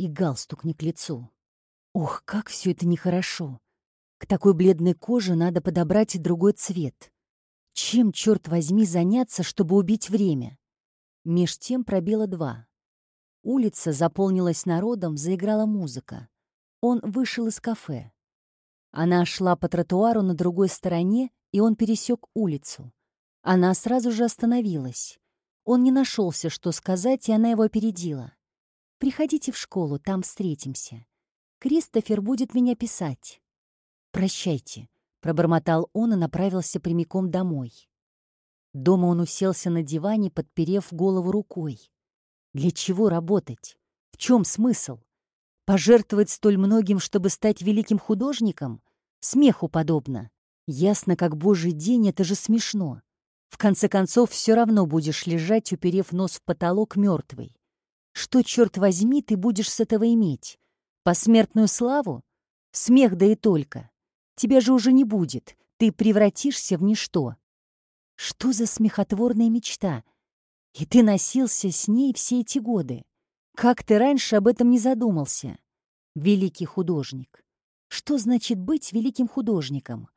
И галстук не к лицу. Ох, как все это нехорошо. К такой бледной коже надо подобрать и другой цвет. Чем, черт возьми, заняться, чтобы убить время? Меж тем пробило два. Улица заполнилась народом, заиграла музыка. Он вышел из кафе. Она шла по тротуару на другой стороне, и он пересек улицу. Она сразу же остановилась. Он не нашелся, что сказать, и она его опередила. «Приходите в школу, там встретимся. Кристофер будет меня писать». «Прощайте», — пробормотал он и направился прямиком домой. Дома он уселся на диване, подперев голову рукой. Для чего работать? В чем смысл? Пожертвовать столь многим, чтобы стать великим художником? Смеху подобно. Ясно, как божий день, это же смешно. В конце концов, все равно будешь лежать, уперев нос в потолок мертвый. Что, черт возьми, ты будешь с этого иметь? Посмертную славу? Смех да и только. Тебя же уже не будет, ты превратишься в ничто. Что за смехотворная мечта? И ты носился с ней все эти годы. Как ты раньше об этом не задумался? Великий художник. Что значит быть великим художником?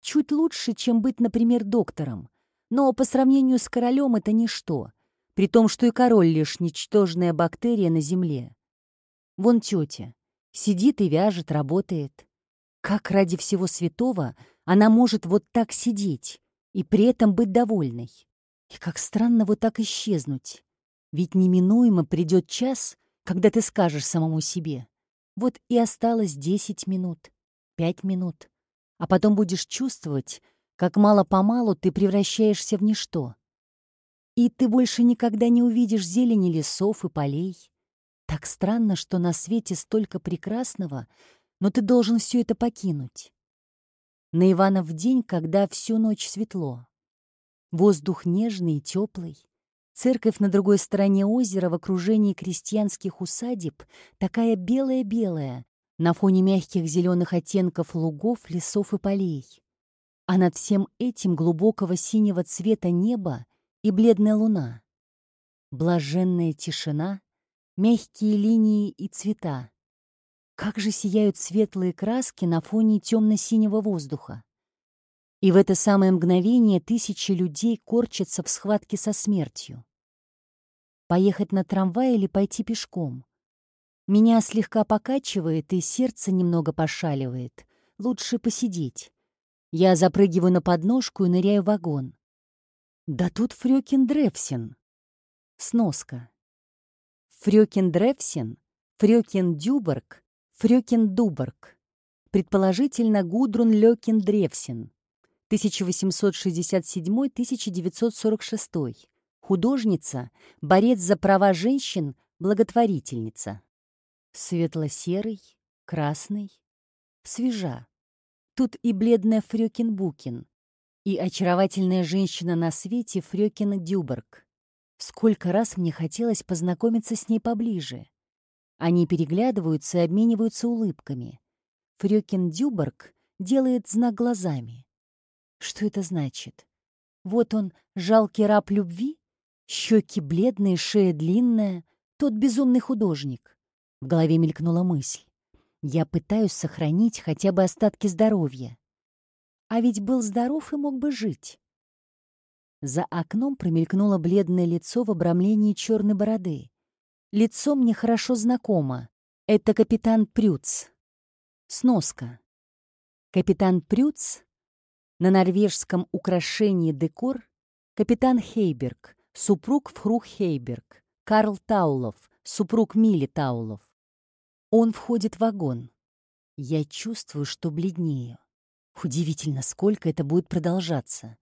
Чуть лучше, чем быть, например, доктором. Но по сравнению с королем это ничто, при том, что и король лишь ничтожная бактерия на земле. Вон тетя. Сидит и вяжет, работает. Как ради всего святого она может вот так сидеть и при этом быть довольной? И как странно вот так исчезнуть. Ведь неминуемо придет час, когда ты скажешь самому себе. Вот и осталось десять минут, пять минут. А потом будешь чувствовать, как мало-помалу ты превращаешься в ничто. И ты больше никогда не увидишь зелени лесов и полей. Так странно, что на свете столько прекрасного, но ты должен все это покинуть. На Иванов день, когда всю ночь светло. Воздух нежный и теплый. Церковь на другой стороне озера в окружении крестьянских усадеб такая белая-белая, на фоне мягких зеленых оттенков лугов, лесов и полей. А над всем этим глубокого синего цвета неба и бледная луна. Блаженная тишина, мягкие линии и цвета. Как же сияют светлые краски на фоне темно-синего воздуха. И в это самое мгновение тысячи людей корчатся в схватке со смертью. Поехать на трамвай или пойти пешком? Меня слегка покачивает, и сердце немного пошаливает. Лучше посидеть. Я запрыгиваю на подножку и ныряю в вагон. Да тут Фрёкин Древсин. Сноска. Фрёкин Древсин, Фрёкин Дюберг, Фрёкин Дуберг. Предположительно, Гудрун Лёкин Древсин. 1867-1946. Художница, борец за права женщин, благотворительница. Светло-серый, красный, свежа. Тут и бледная Фрёкин Букин, и очаровательная женщина на свете Фрёкин Дюберг. Сколько раз мне хотелось познакомиться с ней поближе. Они переглядываются и обмениваются улыбками. Фрёкин Дюберг делает знак глазами. Что это значит? Вот он, жалкий раб любви? Щеки бледные, шея длинная. Тот безумный художник. В голове мелькнула мысль. Я пытаюсь сохранить хотя бы остатки здоровья. А ведь был здоров и мог бы жить. За окном промелькнуло бледное лицо в обрамлении черной бороды. Лицо мне хорошо знакомо. Это капитан Прюц. Сноска. Капитан Прюц на норвежском украшении декор капитан Хейберг, супруг Фрух Хейберг, Карл Таулов, супруг Мили Таулов. Он входит в вагон. Я чувствую, что бледнею. Удивительно, сколько это будет продолжаться.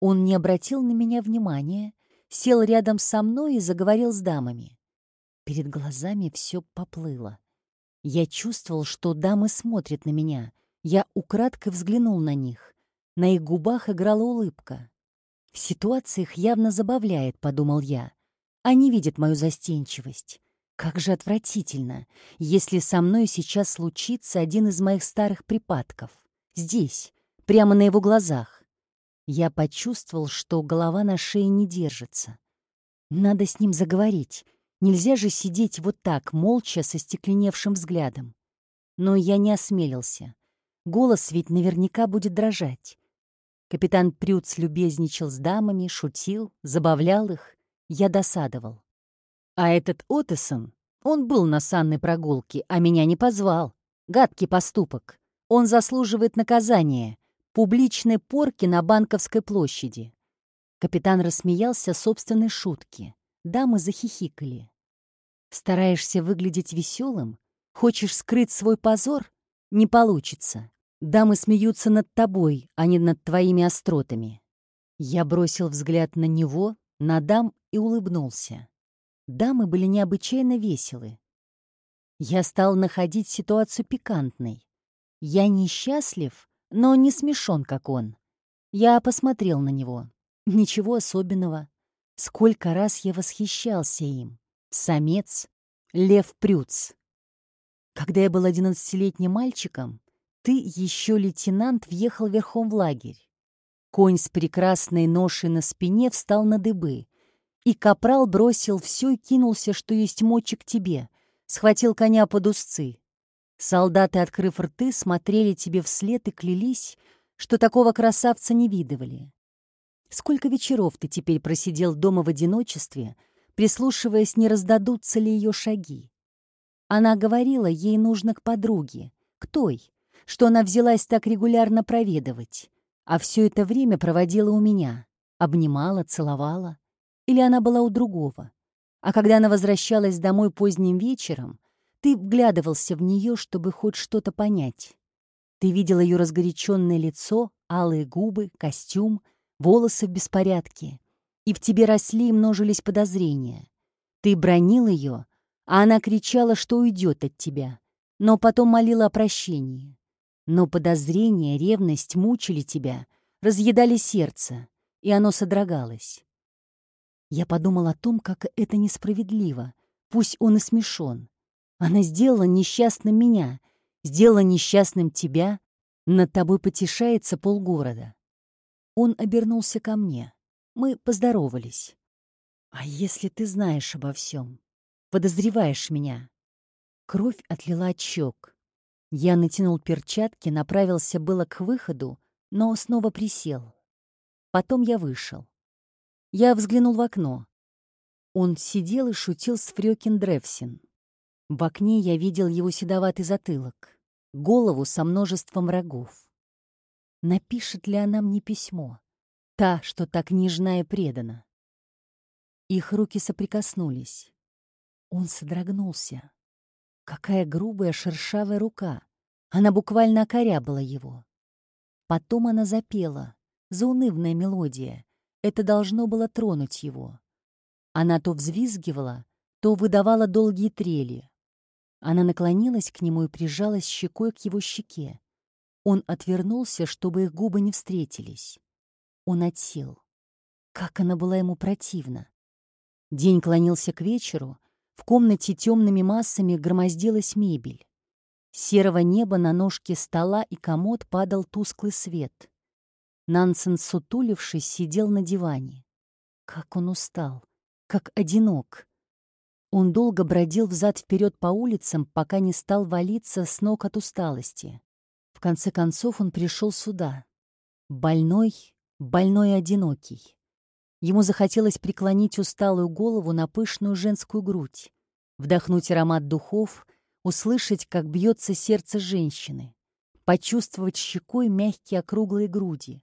Он не обратил на меня внимания, сел рядом со мной и заговорил с дамами. Перед глазами все поплыло. Я чувствовал, что дамы смотрят на меня. Я украдкой взглянул на них. На их губах играла улыбка. Ситуация их явно забавляет, подумал я. Они видят мою застенчивость. Как же отвратительно, если со мной сейчас случится один из моих старых припадков. Здесь, прямо на его глазах. Я почувствовал, что голова на шее не держится. Надо с ним заговорить. Нельзя же сидеть вот так, молча, со стекленевшим взглядом. Но я не осмелился. Голос ведь наверняка будет дрожать. Капитан Прюц любезничал с дамами, шутил, забавлял их. Я досадовал. А этот Отесон, он был на санной прогулке, а меня не позвал. Гадкий поступок. Он заслуживает наказания. Публичной порки на Банковской площади. Капитан рассмеялся собственной шутке. Дамы захихикали. Стараешься выглядеть веселым? Хочешь скрыть свой позор? Не получится. Дамы смеются над тобой, а не над твоими остротами. Я бросил взгляд на него, на дам и улыбнулся. Дамы были необычайно веселы. Я стал находить ситуацию пикантной. Я несчастлив, но не смешон, как он. Я посмотрел на него. Ничего особенного. Сколько раз я восхищался им. Самец, Лев Прюц. Когда я был одиннадцатилетним мальчиком, ты, еще лейтенант, въехал верхом в лагерь. Конь с прекрасной ношей на спине встал на дыбы, и капрал бросил все и кинулся, что есть мочи к тебе, схватил коня под узцы. Солдаты, открыв рты, смотрели тебе вслед и клялись, что такого красавца не видывали. Сколько вечеров ты теперь просидел дома в одиночестве — прислушиваясь, не раздадутся ли ее шаги. Она говорила, ей нужно к подруге, к той, что она взялась так регулярно проведывать, а все это время проводила у меня, обнимала, целовала. Или она была у другого. А когда она возвращалась домой поздним вечером, ты вглядывался в нее, чтобы хоть что-то понять. Ты видел ее разгоряченное лицо, алые губы, костюм, волосы в беспорядке, и в тебе росли и множились подозрения. Ты бронил ее, а она кричала, что уйдет от тебя, но потом молила о прощении. Но подозрения, ревность мучили тебя, разъедали сердце, и оно содрогалось. Я подумал о том, как это несправедливо, пусть он и смешон. Она сделала несчастным меня, сделала несчастным тебя, над тобой потешается полгорода. Он обернулся ко мне. Мы поздоровались. А если ты знаешь обо всем, подозреваешь меня? Кровь отлила от щек. Я натянул перчатки, направился было к выходу, но снова присел. Потом я вышел. Я взглянул в окно. Он сидел и шутил с Фрёкин Древсин. В окне я видел его седоватый затылок, голову со множеством рогов. Напишет ли она мне письмо? Та, что так нежна и предана. Их руки соприкоснулись. Он содрогнулся. Какая грубая шершавая рука. Она буквально окорябала его. Потом она запела. Заунывная мелодия. Это должно было тронуть его. Она то взвизгивала, то выдавала долгие трели. Она наклонилась к нему и прижалась щекой к его щеке. Он отвернулся, чтобы их губы не встретились. Он отсел. Как она была ему противна. День клонился к вечеру. В комнате темными массами громоздилась мебель. Серого неба на ножке стола и комод падал тусклый свет. Нансен, сутулившись, сидел на диване. Как он устал, как одинок. Он долго бродил взад-вперед по улицам, пока не стал валиться с ног от усталости. В конце концов он пришел сюда. Больной, больной одинокий. Ему захотелось преклонить усталую голову на пышную женскую грудь, вдохнуть аромат духов, услышать, как бьется сердце женщины, почувствовать щекой мягкие округлые груди.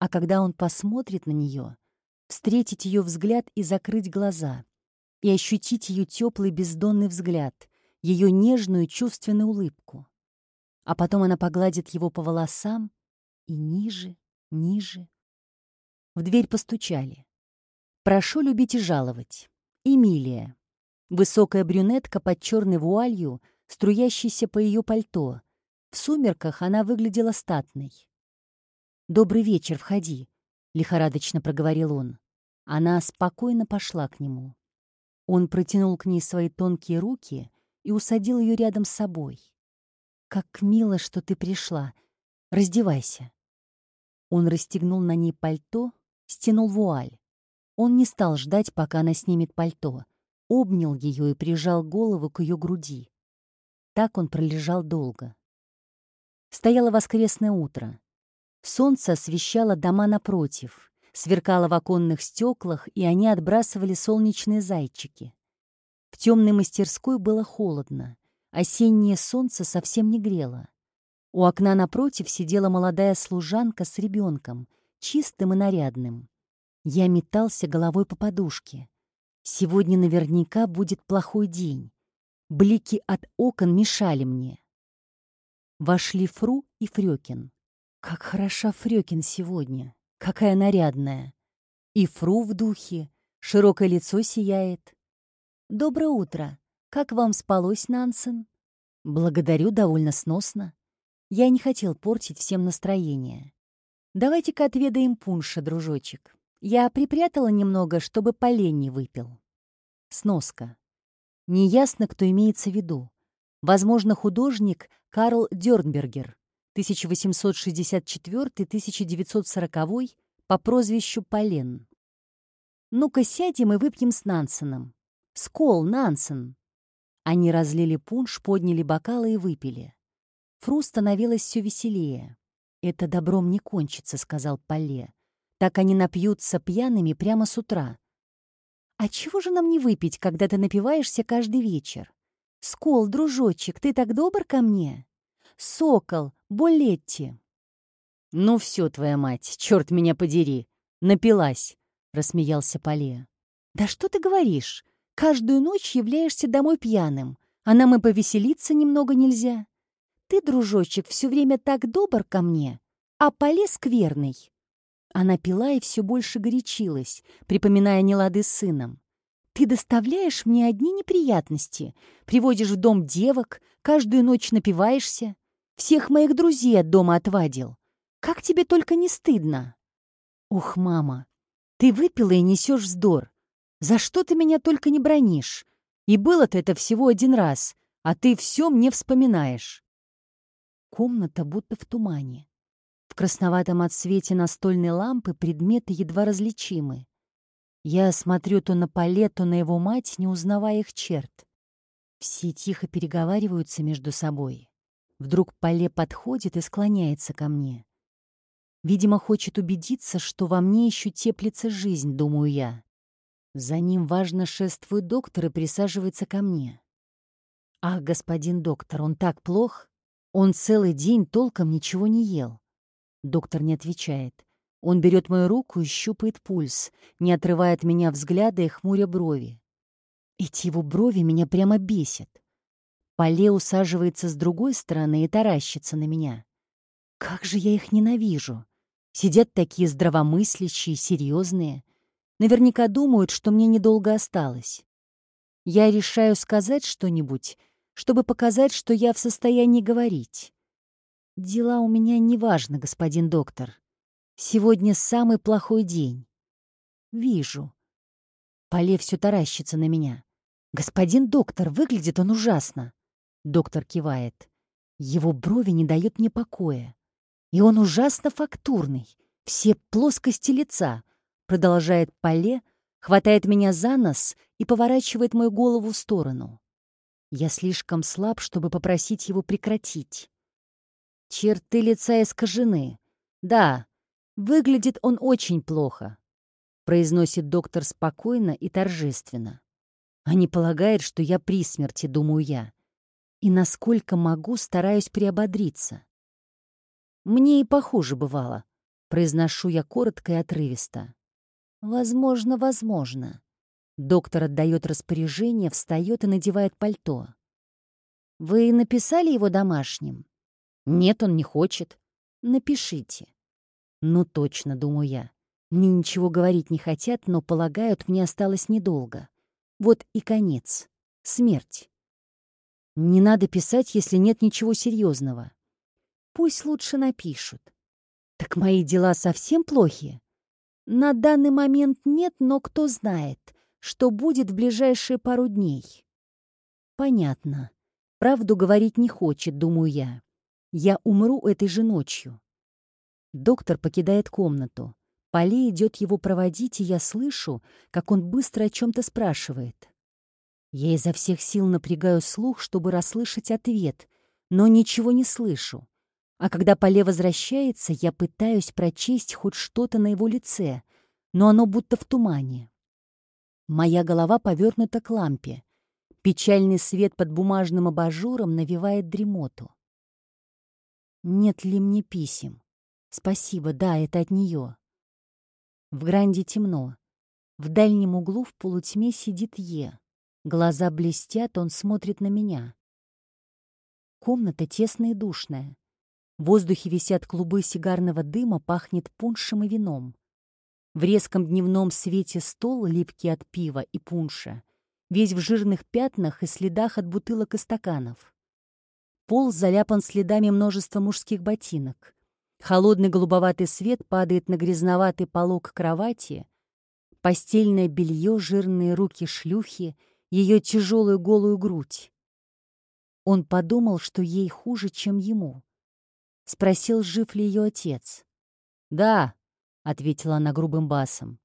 А когда он посмотрит на нее, встретить ее взгляд и закрыть глаза, и ощутить ее теплый бездонный взгляд, ее нежную чувственную улыбку. А потом она погладит его по волосам и ниже, ниже. В дверь постучали. «Прошу любить и жаловать. Эмилия». Высокая брюнетка под черной вуалью, струящейся по ее пальто. В сумерках она выглядела статной. «Добрый вечер, входи», — лихорадочно проговорил он. Она спокойно пошла к нему. Он протянул к ней свои тонкие руки и усадил ее рядом с собой. «Как мило, что ты пришла. Раздевайся». Он расстегнул на ней пальто, стянул вуаль. Он не стал ждать, пока она снимет пальто. обнял ее и прижал голову к ее груди. Так он пролежал долго. Стояло воскресное утро. Солнце освещало дома напротив, сверкало в оконных стеклах, и они отбрасывали солнечные зайчики. В темной мастерской было холодно. Осеннее солнце совсем не грело. У окна напротив сидела молодая служанка с ребенком, чистым и нарядным. Я метался головой по подушке. Сегодня наверняка будет плохой день. Блики от окон мешали мне. Вошли Фру и Фрёкин. Как хороша Фрёкин сегодня. Какая нарядная. И Фру в духе. Широкое лицо сияет. «Доброе утро. Как вам спалось, Нансен?» «Благодарю, довольно сносно. Я не хотел портить всем настроение. Давайте-ка отведаем пунша, дружочек. Я припрятала немного, чтобы полень не выпил». Сноска. Неясно, кто имеется в виду. Возможно, художник Карл Дёрнбергер, 1864-1940 по прозвищу Полен. «Ну-ка сядем и выпьем с Нансеном. Скол, Нансен!» Они разлили пунш, подняли бокалы и выпили. Фру становилось все веселее. «Это добром не кончится», — сказал Поле. «Так они напьются пьяными прямо с утра». «А чего же нам не выпить, когда ты напиваешься каждый вечер? Скол, дружочек, ты так добр ко мне? Сокол, Болетти!» «Ну все, твоя мать, черт меня подери! Напилась!» — рассмеялся Поле. «Да что ты говоришь? Каждую ночь являешься домой пьяным, а нам и повеселиться немного нельзя. Ты, дружочек, все время так добр ко мне, а Поле скверный». Она пила и все больше горячилась, припоминая нелады с сыном. «Ты доставляешь мне одни неприятности, приводишь в дом девок, каждую ночь напиваешься, всех моих друзей от дома отвадил. Как тебе только не стыдно?» «Ух, мама, ты выпила и несешь вздор. За что ты меня только не бронишь? И было-то это всего один раз, а ты все мне вспоминаешь». Комната будто в тумане. В красноватом отсвете настольной лампы предметы едва различимы. Я смотрю то на Пале, то на его мать, не узнавая их черт. Все тихо переговариваются между собой. Вдруг Пале подходит и склоняется ко мне. Видимо, хочет убедиться, что во мне еще теплится жизнь, думаю я. За ним важно шествует доктор и присаживается ко мне. «Ах, господин доктор, он так плох? Он целый день толком ничего не ел». Доктор не отвечает. Он берет мою руку и щупает пульс, не отрывая от меня взгляда и хмуря брови. Эти его брови меня прямо бесят. Поле усаживается с другой стороны и таращится на меня. Как же я их ненавижу. Сидят такие здравомыслящие, серьезные. Наверняка думают, что мне недолго осталось. Я решаю сказать что-нибудь, чтобы показать, что я в состоянии говорить. Дела у меня неважно, господин доктор. Сегодня самый плохой день. Вижу. Поле все таращится на меня. Господин доктор, выглядит он ужасно. Доктор кивает. Его брови не дают мне покоя. И он ужасно фактурный. Все плоскости лица. Продолжает Поле, хватает меня за нос и поворачивает мою голову в сторону. Я слишком слаб, чтобы попросить его прекратить. Черты лица искажены. Да, выглядит он очень плохо, произносит доктор спокойно и торжественно. А не полагает, что я при смерти, думаю я и насколько могу, стараюсь приободриться. Мне и похуже бывало, произношу я коротко и отрывисто. Возможно, возможно. Доктор отдает распоряжение, встает и надевает пальто. Вы написали его домашним? Нет, он не хочет. Напишите. Ну точно, думаю я. Мне ничего говорить не хотят, но полагают, мне осталось недолго. Вот и конец. Смерть. Не надо писать, если нет ничего серьезного. Пусть лучше напишут. Так мои дела совсем плохи? На данный момент нет, но кто знает, что будет в ближайшие пару дней. Понятно. Правду говорить не хочет, думаю я. Я умру этой же ночью. Доктор покидает комнату. Поле идет его проводить, и я слышу, как он быстро о чем-то спрашивает. Я изо всех сил напрягаю слух, чтобы расслышать ответ, но ничего не слышу. А когда Поле возвращается, я пытаюсь прочесть хоть что-то на его лице, но оно будто в тумане. Моя голова повернута к лампе. Печальный свет под бумажным абажуром навевает дремоту. Нет ли мне писем? Спасибо, да, это от нее. В гранде темно. В дальнем углу в полутьме сидит Е. Глаза блестят, он смотрит на меня. Комната тесная и душная. В воздухе висят клубы сигарного дыма, пахнет пуншем и вином. В резком дневном свете стол, липкий от пива и пунша, весь в жирных пятнах и следах от бутылок и стаканов. Пол заляпан следами множества мужских ботинок. Холодный голубоватый свет падает на грязноватый полог кровати, постельное белье, жирные руки шлюхи, ее тяжелую голую грудь. Он подумал, что ей хуже, чем ему. Спросил, жив ли ее отец. «Да», — ответила она грубым басом.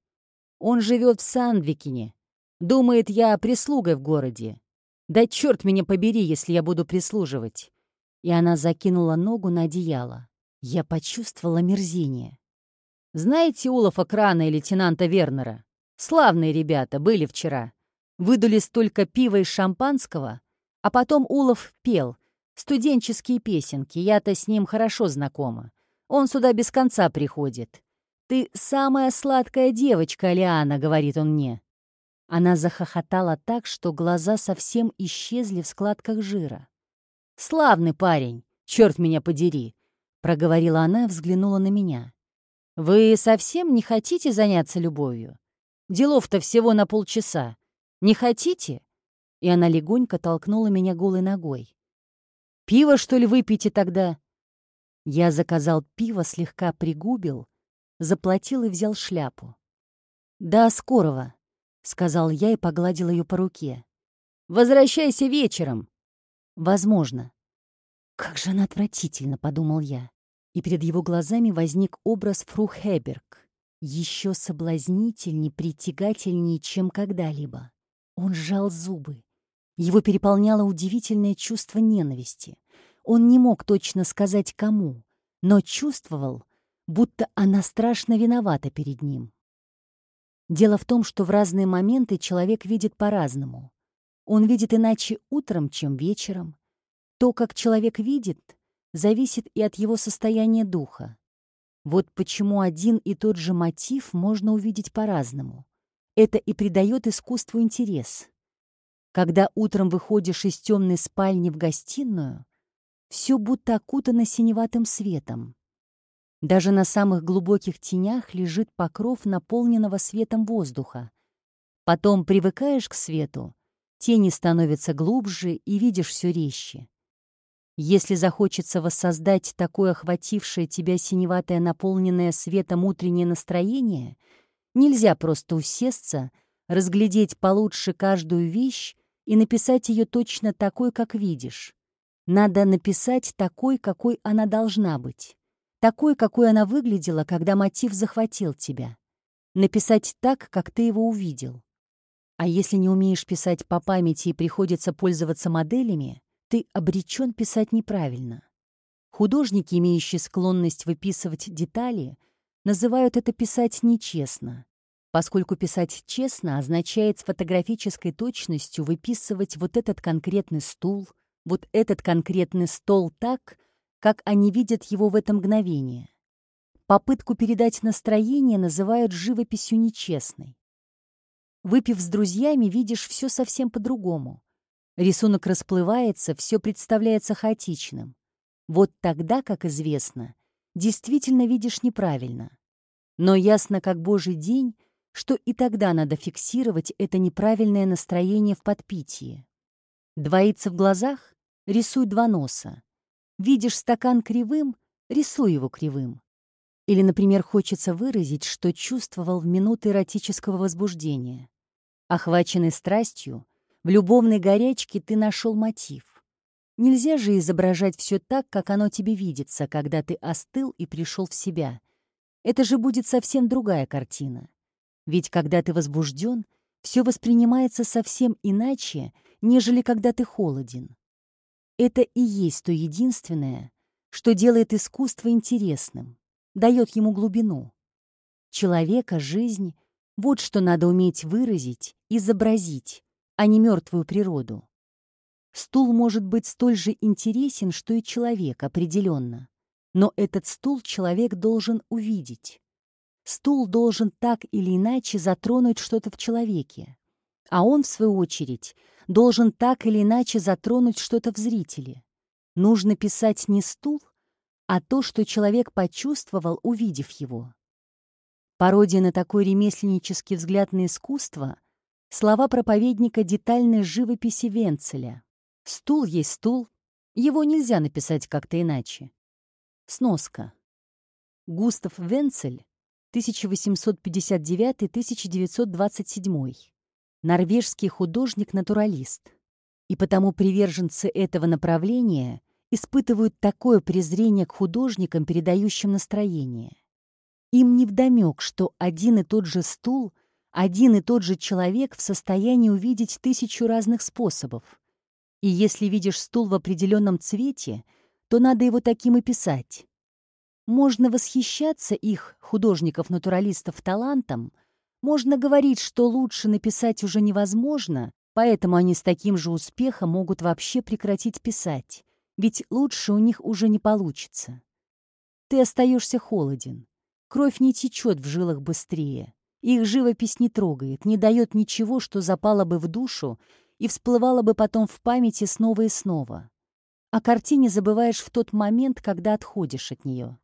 «Он живет в Сандвикине. Думает, я прислугой в городе. Да черт меня побери, если я буду прислуживать». И она закинула ногу на одеяло. Я почувствовала мерзение. «Знаете Улафа Крана и лейтенанта Вернера? Славные ребята, были вчера. Выдали столько пива и шампанского, а потом Улов пел, Студенческие песенки, я-то с ним хорошо знакома. Он сюда без конца приходит. «Ты самая сладкая девочка, Алиана», — говорит он мне. Она захохотала так, что глаза совсем исчезли в складках жира. «Славный парень, черт меня подери», — проговорила она и взглянула на меня. «Вы совсем не хотите заняться любовью? Делов-то всего на полчаса. Не хотите?» И она легонько толкнула меня голой ногой. Пиво, что ли, выпейте тогда?» Я заказал пиво, слегка пригубил, заплатил и взял шляпу. «Да, скорого», — сказал я и погладил ее по руке. «Возвращайся вечером». «Возможно». «Как же она отвратительно», — подумал я. И перед его глазами возник образ Фру Хеберг. Еще соблазнительней, притягательнее, чем когда-либо. Он сжал зубы. Его переполняло удивительное чувство ненависти. Он не мог точно сказать, кому, но чувствовал, будто она страшно виновата перед ним. Дело в том, что в разные моменты человек видит по-разному. Он видит иначе утром, чем вечером. То, как человек видит, зависит и от его состояния духа. Вот почему один и тот же мотив можно увидеть по-разному. Это и придает искусству интерес. Когда утром выходишь из темной спальни в гостиную, все будто окутано синеватым светом. Даже на самых глубоких тенях лежит покров наполненного светом воздуха. Потом привыкаешь к свету, тени становятся глубже и видишь все резче. Если захочется воссоздать такое охватившее тебя синеватое наполненное светом утреннее настроение, нельзя просто усесться, разглядеть получше каждую вещь и написать ее точно такой, как видишь. Надо написать такой, какой она должна быть. Такой, какой она выглядела, когда мотив захватил тебя. Написать так, как ты его увидел. А если не умеешь писать по памяти и приходится пользоваться моделями, ты обречен писать неправильно. Художники, имеющие склонность выписывать детали, называют это писать нечестно, поскольку писать честно означает с фотографической точностью выписывать вот этот конкретный стул — вот этот конкретный стол так, как они видят его в это мгновение. Попытку передать настроение называют живописью нечестной. Выпив с друзьями, видишь все совсем по-другому. Рисунок расплывается, все представляется хаотичным. Вот тогда, как известно, действительно видишь неправильно. Но ясно, как божий день, что и тогда надо фиксировать это неправильное настроение в подпитии. Двоится в глазах? Рисуй два носа. Видишь стакан кривым? Рисуй его кривым. Или, например, хочется выразить, что чувствовал в минуты эротического возбуждения. Охваченный страстью, в любовной горячке ты нашел мотив. Нельзя же изображать все так, как оно тебе видится, когда ты остыл и пришел в себя. Это же будет совсем другая картина. Ведь когда ты возбужден, все воспринимается совсем иначе, нежели когда ты холоден. Это и есть то единственное, что делает искусство интересным, дает ему глубину. Человека, жизнь — вот что надо уметь выразить, изобразить, а не мертвую природу. Стул может быть столь же интересен, что и человек, определенно. Но этот стул человек должен увидеть. Стул должен так или иначе затронуть что-то в человеке. А он, в свою очередь, должен так или иначе затронуть что-то в зрителе. Нужно писать не стул, а то, что человек почувствовал, увидев его. Пародия на такой ремесленнический взгляд на искусство — слова проповедника детальной живописи Венцеля. «Стул есть стул, его нельзя написать как-то иначе». Сноска. Густав Венцель, 1859-1927. Норвежский художник-натуралист. И потому приверженцы этого направления испытывают такое презрение к художникам, передающим настроение. Им невдомек, что один и тот же стул, один и тот же человек в состоянии увидеть тысячу разных способов. И если видишь стул в определенном цвете, то надо его таким и писать. Можно восхищаться их, художников-натуралистов, талантом, можно говорить, что лучше написать уже невозможно, поэтому они с таким же успехом могут вообще прекратить писать, ведь лучше у них уже не получится. Ты остаешься холоден. Кровь не течет в жилах быстрее. Их живопись не трогает, не дает ничего, что запало бы в душу и всплывало бы потом в памяти снова и снова. О картине забываешь в тот момент, когда отходишь от нее.